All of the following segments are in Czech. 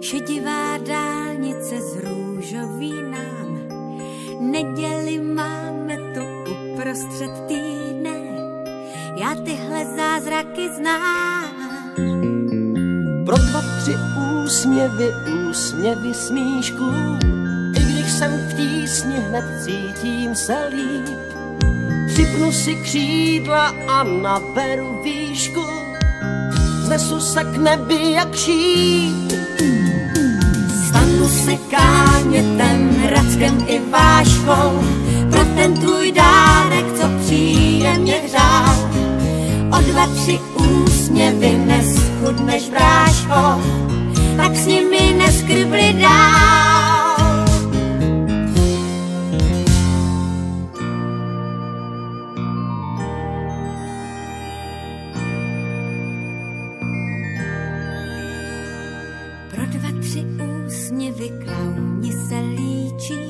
Šedivá dálnice z růžový nám, neděli máme tu uprostřed týdne, já tyhle zázraky znám. Pro dva, tři úsměvy, úsměvy smíšku, i když jsem v tísni, hned cítím se líp. Připnu si křídla a naberu výšku, znesu se k nebi jak šíp. Stanu se kánětem, rackem i váškou, pro ten tvůj dárek, co příjemně hřál. O dva, tři úsměvy neschudneš bráško, tak s nimi neskrbli úsměvy klauni se líčí,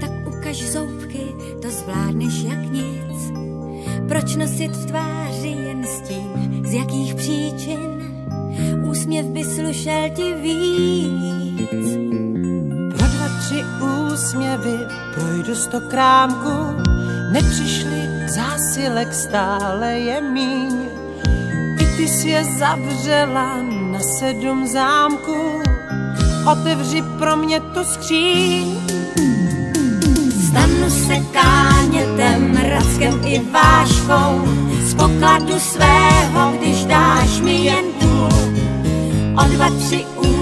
tak ukaž zoubky, to zvládneš jak nic. Proč nosit v tváři jen stín, z jakých příčin? Úsměv by slušel ti víc. Pro dva, tři úsměvy projdu sto krámku, nepřišli zásilek stále je míň. I ty jsi je zavřela na sedm zámků, otevři pro mě tu skříň. Stanu se kánětem, rackem i váškou, z pokladu svého, když dáš mi jen půl. O dva, tři úsměvy